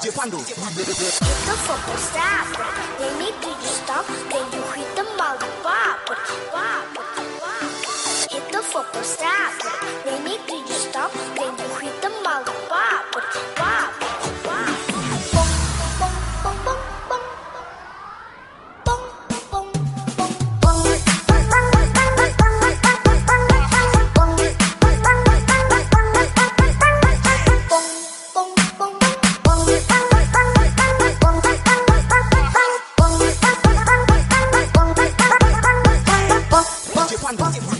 DJ Pando. Hit the football stop. They need to stop. Then you hit the lollipop. Hit the football stop. They need to stop. DJ Pando. Hit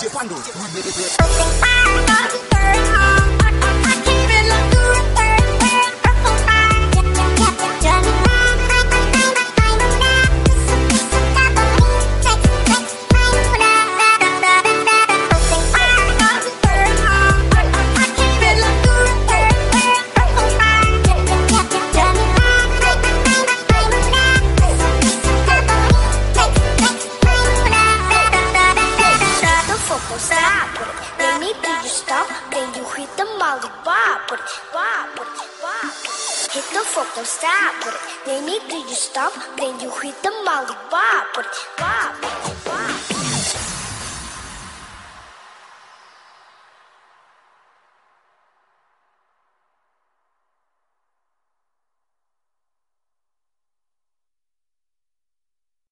DJ Pando. sabor. Vem pedestal, vem do ritmo malo papo, papo, papo. nem foco sabor. Vem nem vem do ritmo malo papo, papo, papo.